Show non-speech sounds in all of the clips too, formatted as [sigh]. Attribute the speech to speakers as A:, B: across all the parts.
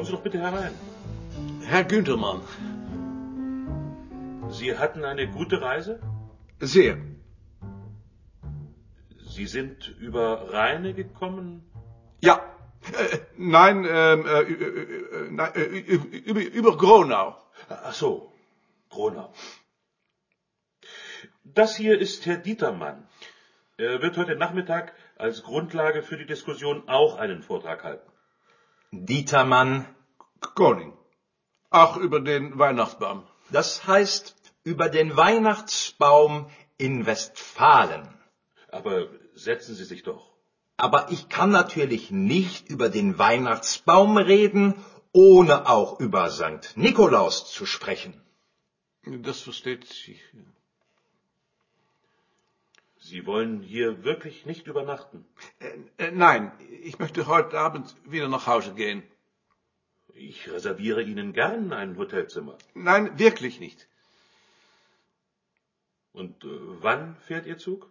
A: Kommen Sie doch bitte herein.
B: Herr Günthermann.
A: Sie hatten eine gute Reise?
B: Sehr.
A: Sie sind über Rheine gekommen?
B: Ja. Äh, nein, ähm, äh, äh, nein, über, über Gronau.
A: Ach so, Gronau. Das hier ist Herr Dietermann. Er wird heute Nachmittag als Grundlage für die Diskussion auch einen Vortrag halten.
C: Dietermann,
B: Koning. Auch über den Weihnachtsbaum.
C: das heißt über den Weihnachtsbaum in Westfalen.
A: Aber setzen Sie sich doch.
C: Aber ich kann natürlich nicht über den Weihnachtsbaum reden, ohne auch über St. Nikolaus zu sprechen.
B: Das versteht sich.
A: Sie wollen hier wirklich nicht übernachten.
B: Äh, äh, nein, ich möchte heute Abend wieder nach Hause gehen.
A: Ich reserviere Ihnen gern ein Hotelzimmer.
B: Nein, wirklich nicht.
A: Und äh, wann fährt Ihr Zug?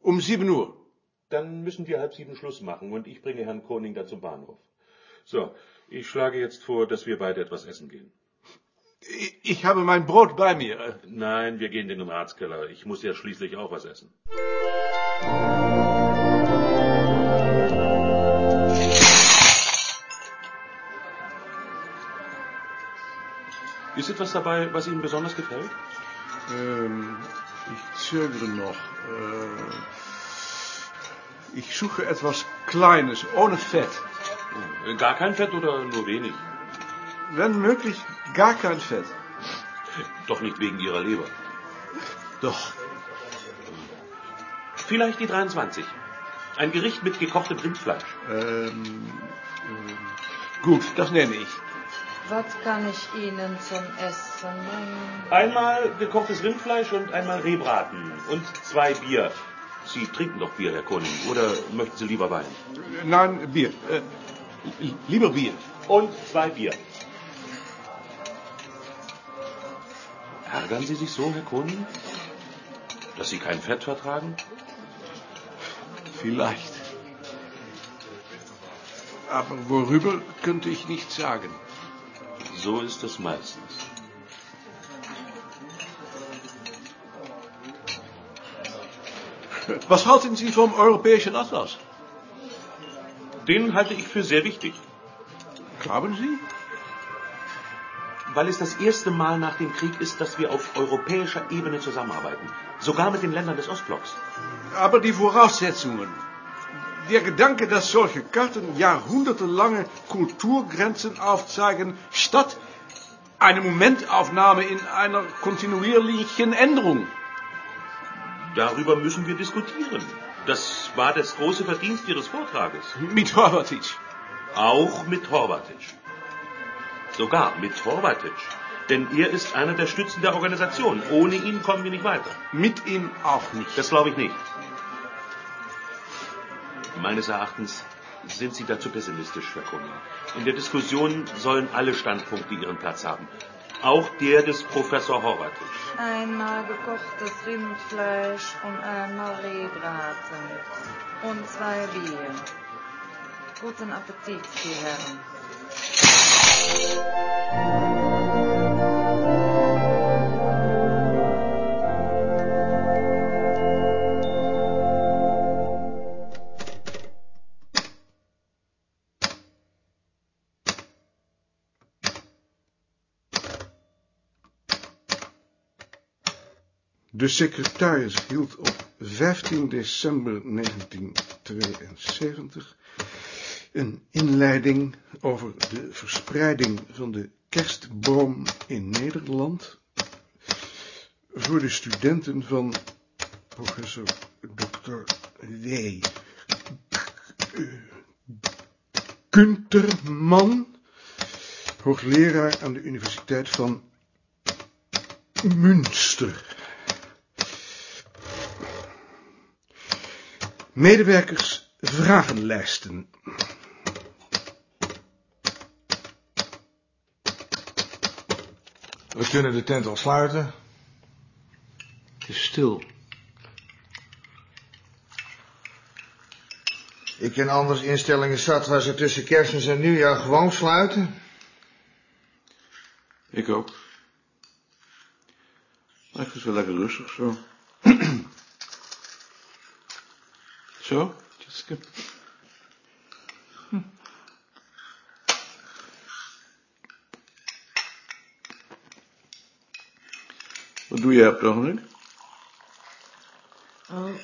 B: Um sieben Uhr.
A: Dann müssen wir halb sieben Schluss machen und ich bringe Herrn Koning da zum Bahnhof. So, ich schlage jetzt vor, dass wir beide etwas essen gehen.
B: Ich, ich habe mein Brot bei mir. Äh,
A: Nein, wir gehen in den Ratskeller. Ich muss ja schließlich auch was essen. Ist etwas dabei, was Ihnen besonders gefällt?
B: Ähm, ich zögere noch. Äh, ich suche etwas Kleines, ohne Fett.
A: Äh, Gar kein Fett oder nur wenig?
B: Wenn möglich, gar kein Fett.
A: Doch nicht wegen Ihrer Leber.
B: Doch.
A: Vielleicht die 23. Ein Gericht mit gekochtem Rindfleisch.
B: Ähm, ähm, gut, das nehme ich.
D: Was kann ich Ihnen zum Essen bringen?
A: Einmal gekochtes Rindfleisch und einmal Rehbraten. Und zwei Bier. Sie trinken doch Bier, Herr Koning. Oder möchten Sie lieber Wein?
B: Nein, Bier. Äh, lieber Bier.
A: Und zwei Bier. Ärgern Sie sich so, Herr Koning? Dass Sie kein Fett vertragen?
B: Vielleicht. Aber worüber könnte ich nicht sagen.
A: So ist es meistens. [laughs]
B: Was halten Sie vom europäischen Atlas?
A: Den halte ich für sehr wichtig.
B: Glauben Sie?
A: Weil es das erste Mal nach dem Krieg ist, dass wir auf europäischer Ebene zusammenarbeiten. Sogar mit den Ländern des Ostblocks.
B: Aber die Voraussetzungen. Der Gedanke, dass solche Karten jahrhundertelange Kulturgrenzen aufzeigen, statt eine Momentaufnahme in einer kontinuierlichen Änderung.
A: Darüber müssen wir diskutieren. Das war das große Verdienst Ihres Vortrages.
B: Mit Horvatic.
A: Auch mit Horvatic. Sogar mit Horvatic. Denn er ist einer der Stützen der Organisation. Ohne ihn kommen wir nicht weiter.
B: Mit ihm auch nicht.
A: Das glaube ich nicht. Meines Erachtens sind Sie dazu pessimistisch, Herr Koning. In der Diskussion sollen alle Standpunkte ihren Platz haben. Auch der des Professor Horvatic.
D: Einmal gekochtes Rindfleisch und einmal Rehbraten. Und zwei Bier. Guten Appetit, die Herren.
E: De secretaris hield op 15 december 1972 een inleiding over de verspreiding van de kerstboom in Nederland voor de studenten van professor Dr. W. Kunterman, hoogleraar aan de Universiteit van Münster. Medewerkers vragenlijsten.
F: We kunnen de tent al sluiten.
B: Het is stil.
F: Ik ken anders instellingen zat waar ze tussen kerstmis en nieuwjaar gewoon sluiten.
B: Ik ook. Maar ik vind het wel lekker rustig zo. [clears throat] zo, Jessica. Wat doe jij op het ogenblik?
G: Oh.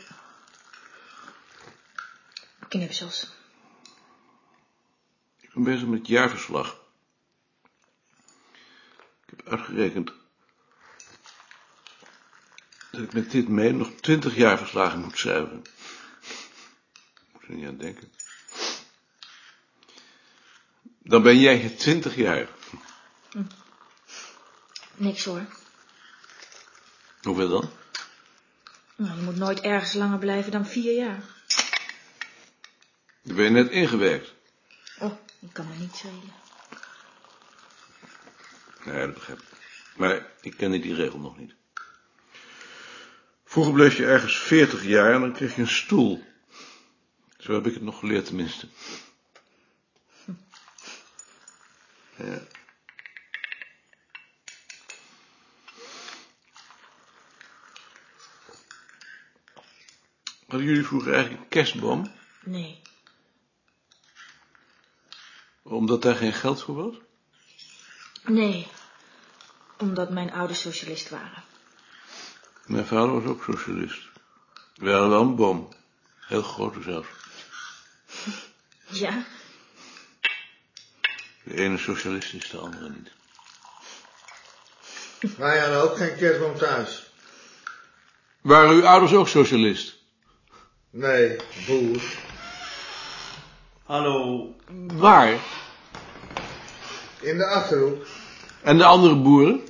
G: Knipsels.
B: Ik ben bezig met het jaarverslag. Ik heb uitgerekend dat ik met dit mee nog twintig jaarverslagen moet schrijven. Er niet aan denken. Dan ben jij hier twintig jaar.
G: Niks hoor.
B: Hoeveel dan?
G: Nou, je moet nooit ergens langer blijven dan vier jaar.
B: Dan ben je net ingewerkt.
G: Oh, ik kan me niet schelen.
B: Nee, dat begrijp ik. Maar ik kende die regel nog niet. Vroeger bleef je ergens veertig jaar en dan kreeg je een stoel. Zo heb ik het nog geleerd tenminste. Ja. Hadden jullie vroeger eigenlijk een kerstboom?
G: Nee.
B: Omdat daar geen geld voor was?
G: Nee. Omdat mijn ouders socialist waren.
B: Mijn vader was ook socialist. We hadden wel een boom. Heel grote zelfs.
G: Ja?
B: De ene socialist is de andere niet.
F: Wij hadden ook geen kerstboom thuis.
B: Waren uw ouders ook socialist?
F: Nee, boer.
A: Hallo.
B: Waar?
F: In de Achterhoek.
B: En de andere boeren?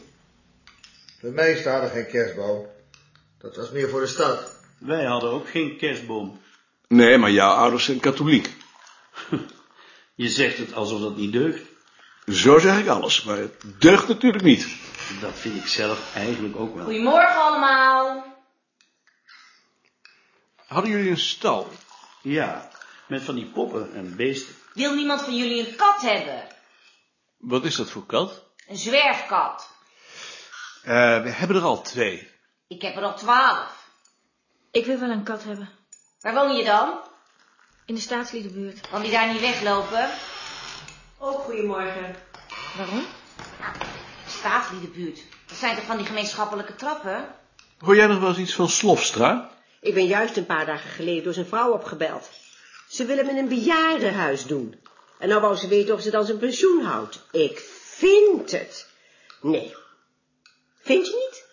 F: De meesten hadden geen kerstboom. Dat was meer voor de stad.
A: Wij hadden ook geen kerstboom.
B: Nee, maar jouw ouders zijn katholiek. [laughs]
A: Je zegt het alsof dat niet deugt.
B: Zo zeg ik alles, maar het deugt natuurlijk niet.
A: Dat vind ik zelf eigenlijk ook wel.
H: Goedemorgen allemaal.
B: Hadden jullie een stal?
A: Ja, met van die poppen en beesten.
H: Wil niemand van jullie een kat hebben?
B: Wat is dat voor kat?
H: Een zwerfkat.
B: Eh, we hebben er al twee.
H: Ik heb er al twaalf.
G: Ik wil wel een kat hebben.
H: Waar woon je dan?
G: In de staatsliedenbuurt.
H: Kan die daar niet weglopen?
I: Ook goedemorgen.
G: Waarom?
H: Staatsliedenbuurt. Dat zijn toch van die gemeenschappelijke trappen?
B: Hoor jij nog wel eens iets van Slofstra?
I: Ik ben juist een paar dagen geleden door zijn vrouw opgebeld. Ze willen hem in een bejaardenhuis doen. En nou wou ze weten of ze dan zijn pensioen houdt. Ik vind het. Nee. Vind je niet?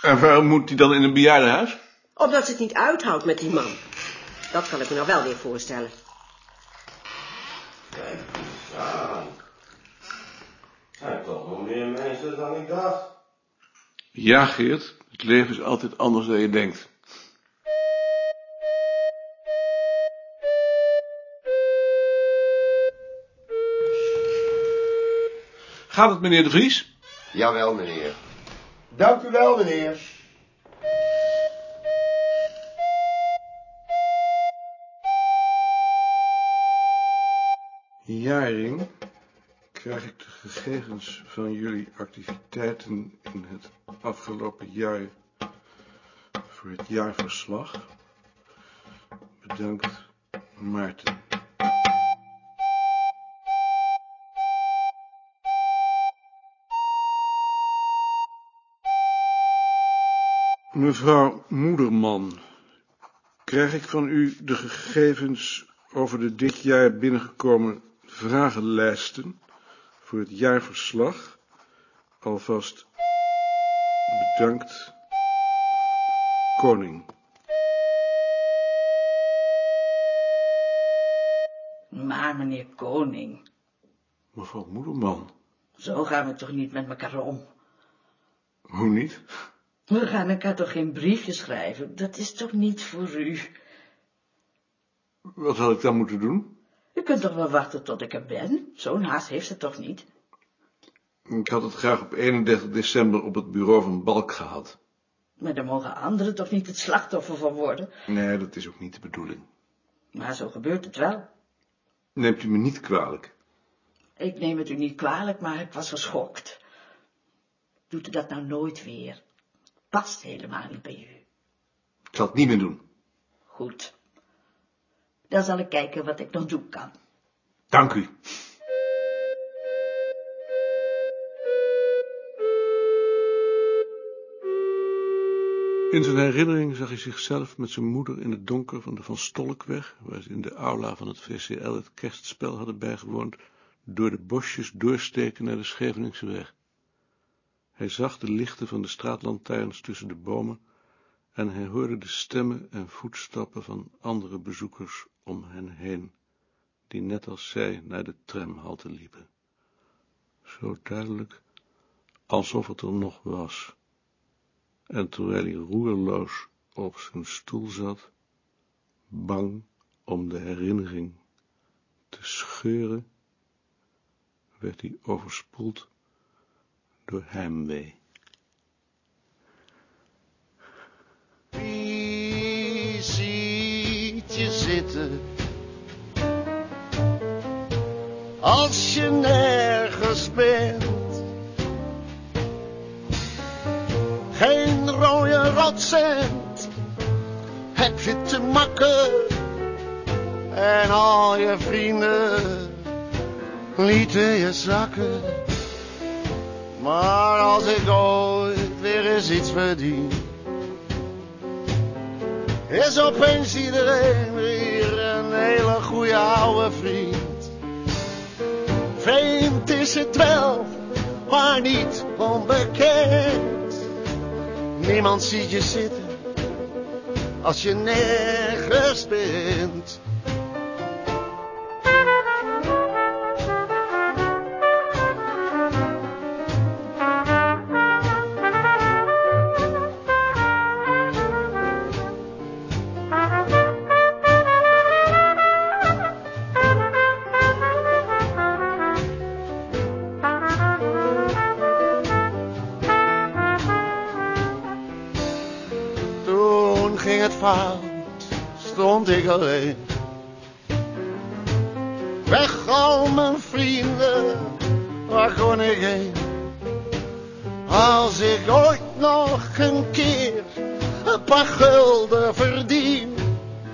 B: En waarom moet hij dan in een bejaardenhuis?
I: Omdat ze het niet uithoudt met die man. Dat kan ik me nou wel weer voorstellen.
J: Kijk eens aan. Zijn toch nog meer mensen dan ik dacht.
B: Ja, Geert. Het leven is altijd anders dan je denkt. Gaat het, meneer de Vries?
J: Jawel, meneer.
F: Dank u wel, meneer.
B: Jaring krijg ik de gegevens van jullie activiteiten in het afgelopen jaar voor het jaarverslag. Bedankt, Maarten. Mevrouw Moederman, krijg ik van u de gegevens over de dit jaar binnengekomen vragenlijsten voor het jaarverslag? Alvast bedankt, koning.
K: Maar, meneer Koning,
B: Mevrouw Moederman,
K: zo gaan we toch niet met elkaar om?
B: hoe niet?
K: We gaan elkaar toch geen briefje schrijven? Dat is toch niet voor u?
B: Wat had ik dan moeten doen?
K: U kunt toch wel wachten tot ik er ben? Zo'n haast heeft het toch niet?
B: Ik had het graag op 31 december op het bureau van Balk gehad.
K: Maar daar mogen anderen toch niet het slachtoffer van worden?
B: Nee, dat is ook niet de bedoeling.
K: Maar zo gebeurt het wel.
B: Neemt u me niet kwalijk.
K: Ik neem het u niet kwalijk, maar ik was geschokt. Doet u dat nou nooit weer? Past helemaal niet bij u.
B: Ik zal het niet meer doen.
K: Goed. Dan zal ik kijken wat ik nog doen kan.
B: Dank u. In zijn herinnering zag hij zichzelf met zijn moeder in het donker van de Van Stolkweg, waar ze in de aula van het VCL het kerstspel hadden bijgewoond, door de bosjes doorsteken naar de Scheveningse weg. Hij zag de lichten van de straatlantaarns tussen de bomen en hij hoorde de stemmen en voetstappen van andere bezoekers om hen heen, die net als zij naar de tramhalte liepen. Zo duidelijk, alsof het er nog was. En terwijl hij roerloos op zijn stoel zat, bang om de herinnering te scheuren, werd hij overspoeld door heimwee.
L: Als je nergens bent? Geen rode rotcent heb je te makken. En al je vrienden. Lieten je zakken. Maar als ik ooit weer eens iets verdien, is opeens iedereen weer hele goede oude vriend. Vreemd is het wel, maar niet onbekend. Niemand ziet je zitten als je nergens bent. Ging het fout, stond ik alleen. Weg al mijn vrienden, waar kon ik heen? Als ik ooit nog een keer een paar gulden verdien,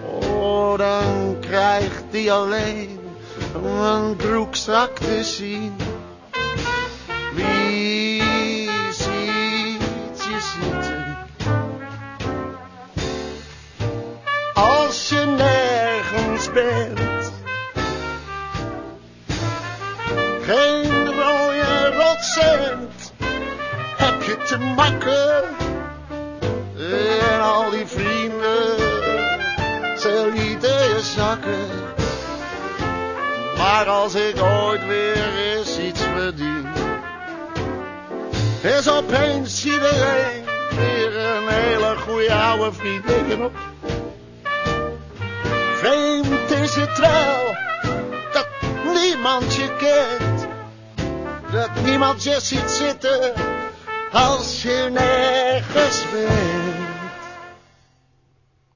L: oh, dan krijgt die alleen mijn broekzak te zien. Maar als ik ooit weer eens iets verdien, is opeens iedereen weer een hele goede oude vriend. Op. Vreemd is het wel dat niemand je kent, dat niemand je ziet zitten als je nergens bent.